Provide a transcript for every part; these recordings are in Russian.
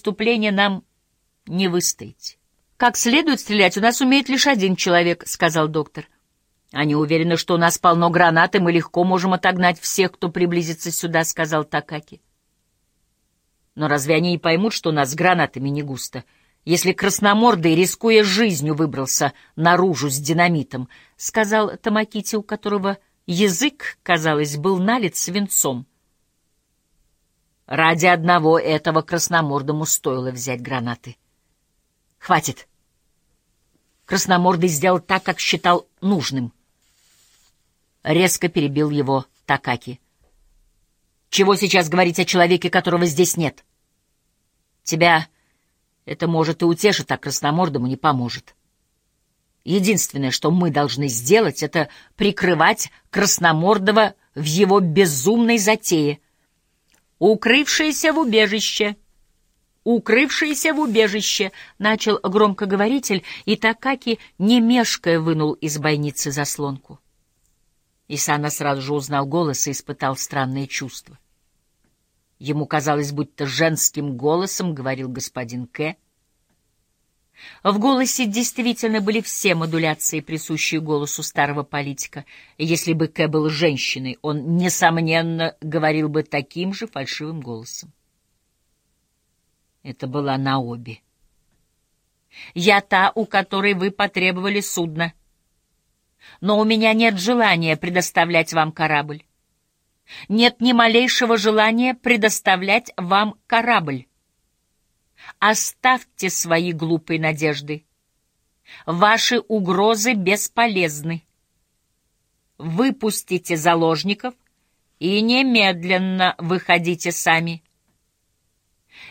преступления нам не выстоять. «Как следует стрелять, у нас умеет лишь один человек», — сказал доктор. «Они уверены, что у нас полно гранат, и мы легко можем отогнать всех, кто приблизится сюда», — сказал Такаки. «Но разве они не поймут, что у нас с гранатами не густо?» если красномордый, рискуя жизнью, выбрался наружу с динамитом, — сказал Тамакити, у которого язык, казалось, был налит свинцом. Ради одного этого красномордому стоило взять гранаты. «Хватит!» Красномордый сделал так, как считал нужным. Резко перебил его Такаки. «Чего сейчас говорить о человеке, которого здесь нет? Тебя это может и утешит, а красномордому не поможет. Единственное, что мы должны сделать, это прикрывать красномордого в его безумной затее. Укрывшиеся в убежище!» укрывшиеся в убежище, — начал громкоговоритель, и Такаки, не мешкая, вынул из бойницы заслонку. Исана сразу же узнал голос и испытал странное чувство. Ему казалось, будто женским голосом говорил господин К. В голосе действительно были все модуляции, присущие голосу старого политика. Если бы К был женщиной, он, несомненно, говорил бы таким же фальшивым голосом. Это была Наоби. «Я та, у которой вы потребовали судно. Но у меня нет желания предоставлять вам корабль. Нет ни малейшего желания предоставлять вам корабль. Оставьте свои глупые надежды. Ваши угрозы бесполезны. Выпустите заложников и немедленно выходите сами.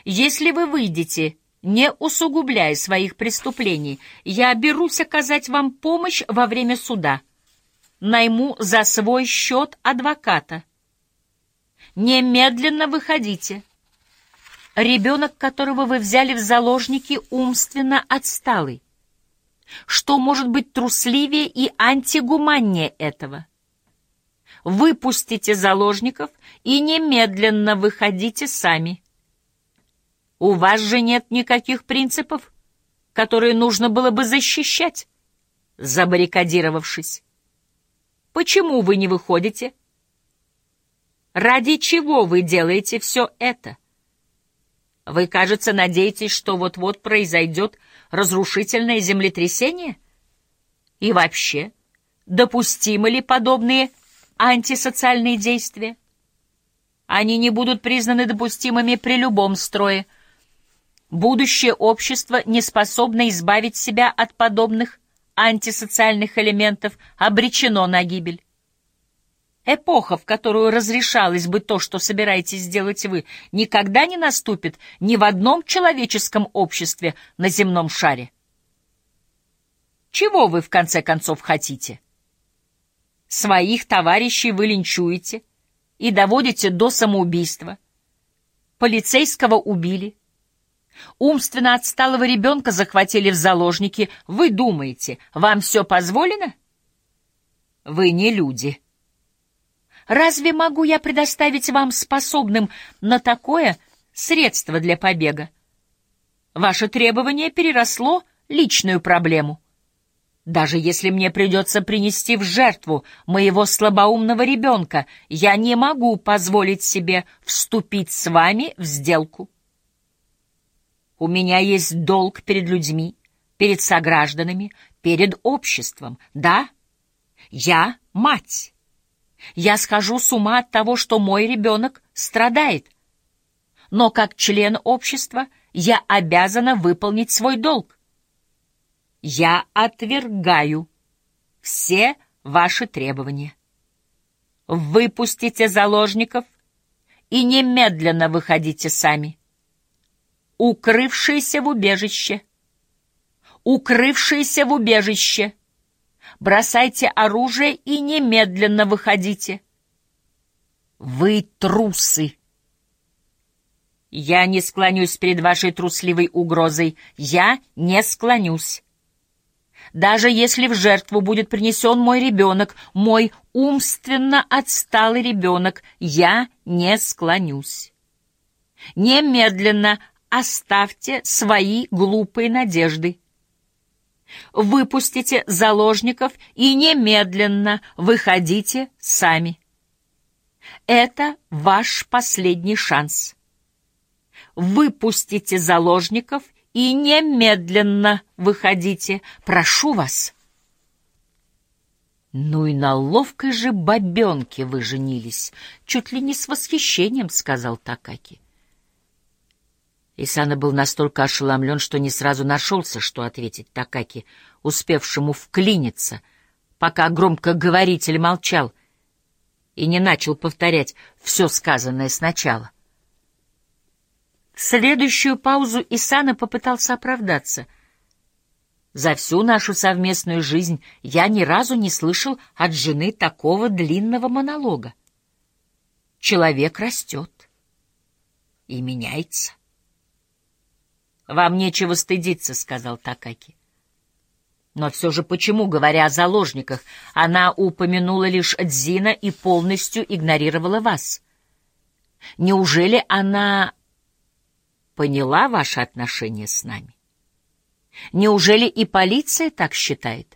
Если вы выйдете, не усугубляя своих преступлений, я берусь оказать вам помощь во время суда. Найму за свой счет адвоката. Немедленно выходите. Ребенок, которого вы взяли в заложники, умственно отсталый. Что может быть трусливее и антигуманнее этого? Выпустите заложников и немедленно выходите сами. У вас же нет никаких принципов, которые нужно было бы защищать, забаррикадировавшись. Почему вы не выходите? Ради чего вы делаете все это? Вы, кажется, надеетесь, что вот-вот произойдет разрушительное землетрясение? И вообще, допустимы ли подобные антисоциальные действия? Они не будут признаны допустимыми при любом строе — Будущее общество не способно избавить себя от подобных антисоциальных элементов, обречено на гибель. Эпоха, в которую разрешалось бы то, что собираетесь сделать вы, никогда не наступит ни в одном человеческом обществе на земном шаре. Чего вы, в конце концов, хотите? Своих товарищей вы линчуете и доводите до самоубийства. Полицейского убили, Умственно отсталого ребенка захватили в заложники. Вы думаете, вам все позволено? Вы не люди. Разве могу я предоставить вам способным на такое средство для побега? Ваше требование переросло личную проблему. Даже если мне придется принести в жертву моего слабоумного ребенка, я не могу позволить себе вступить с вами в сделку. У меня есть долг перед людьми, перед согражданами, перед обществом. Да, я мать. Я схожу с ума от того, что мой ребенок страдает. Но как член общества я обязана выполнить свой долг. Я отвергаю все ваши требования. Выпустите заложников и немедленно выходите сами укрывшиеся в убежище. Укрывшиеся в убежище. Бросайте оружие и немедленно выходите. Вы трусы. Я не склонюсь перед вашей трусливой угрозой. Я не склонюсь. Даже если в жертву будет принесен мой ребенок, мой умственно отсталый ребенок, я не склонюсь. Немедленно оставьте свои глупые надежды. Выпустите заложников и немедленно выходите сами. Это ваш последний шанс. Выпустите заложников и немедленно выходите. Прошу вас. Ну и на ловкой же бабенке вы женились, чуть ли не с восхищением, сказал Такаки. Исана был настолько ошеломлен, что не сразу нашелся, что ответить Такаки, успевшему вклиниться, пока громкоговоритель молчал и не начал повторять все сказанное сначала. Следующую паузу Исана попытался оправдаться. «За всю нашу совместную жизнь я ни разу не слышал от жены такого длинного монолога. Человек растет и меняется». «Вам нечего стыдиться», — сказал Такаки. Но все же почему, говоря о заложниках, она упомянула лишь Дзина и полностью игнорировала вас? Неужели она поняла ваше отношение с нами? Неужели и полиция так считает?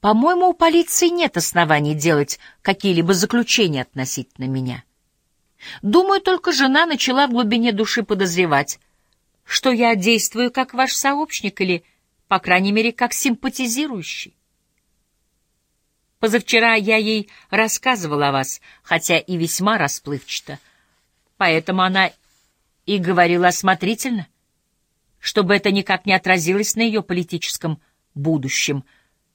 По-моему, у полиции нет оснований делать какие-либо заключения относительно меня. Думаю, только жена начала в глубине души подозревать, что я действую как ваш сообщник или, по крайней мере, как симпатизирующий. Позавчера я ей рассказывала о вас, хотя и весьма расплывчато, поэтому она и говорила осмотрительно, чтобы это никак не отразилось на ее политическом будущем.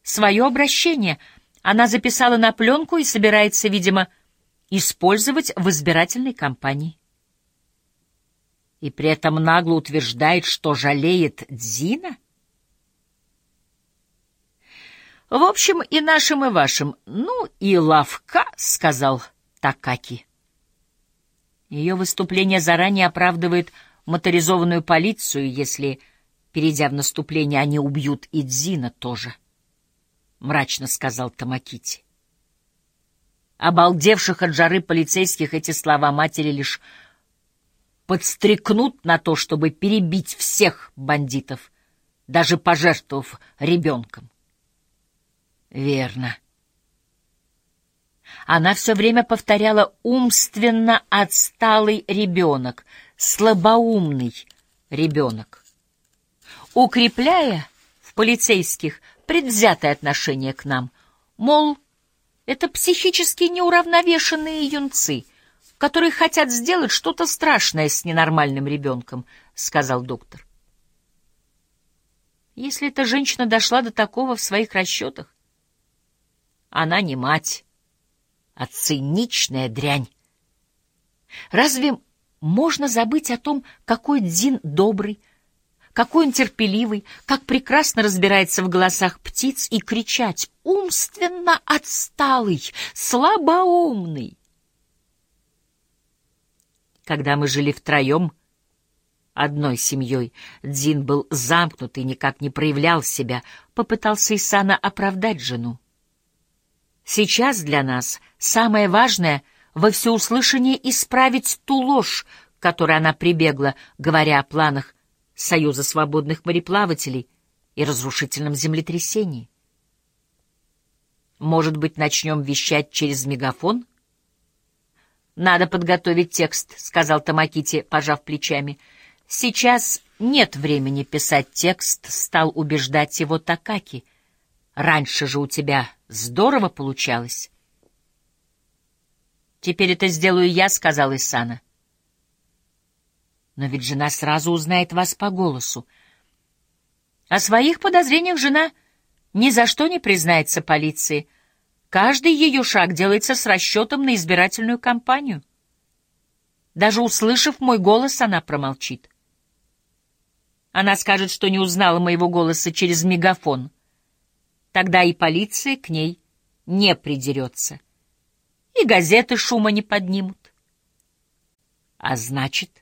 Свое обращение она записала на пленку и собирается, видимо, использовать в избирательной кампании и при этом нагло утверждает, что жалеет Дзина? В общем, и нашим, и вашим. Ну, и лавка, — сказал Такаки. Ее выступление заранее оправдывает моторизованную полицию, если, перейдя в наступление, они убьют и Дзина тоже, — мрачно сказал Тамакити. Обалдевших от жары полицейских эти слова матери лишь подстрекнут на то, чтобы перебить всех бандитов, даже пожертвовав ребенком. Верно. Она все время повторяла «умственно отсталый ребенок», «слабоумный ребенок», укрепляя в полицейских предвзятое отношение к нам, мол, это психически неуравновешенные юнцы — которые хотят сделать что-то страшное с ненормальным ребенком, — сказал доктор. Если эта женщина дошла до такого в своих расчетах, она не мать, а циничная дрянь. Разве можно забыть о том, какой Дзин добрый, какой он терпеливый, как прекрасно разбирается в голосах птиц и кричать «умственно отсталый, слабоумный»? Когда мы жили втроем, одной семьей, Дзин был замкнут и никак не проявлял себя, попытался Исана оправдать жену. Сейчас для нас самое важное — во всеуслышание исправить ту ложь, которой она прибегла, говоря о планах Союза свободных мореплавателей и разрушительном землетрясении. Может быть, начнем вещать через мегафон? «Надо подготовить текст», — сказал Тамакити, пожав плечами. «Сейчас нет времени писать текст», — стал убеждать его Такаки. «Раньше же у тебя здорово получалось». «Теперь это сделаю я», — сказал Исана. «Но ведь жена сразу узнает вас по голосу. О своих подозрениях жена ни за что не признается полиции». Каждый ее шаг делается с расчетом на избирательную кампанию. Даже услышав мой голос, она промолчит. Она скажет, что не узнала моего голоса через мегафон. Тогда и полиция к ней не придерется. И газеты шума не поднимут. А значит,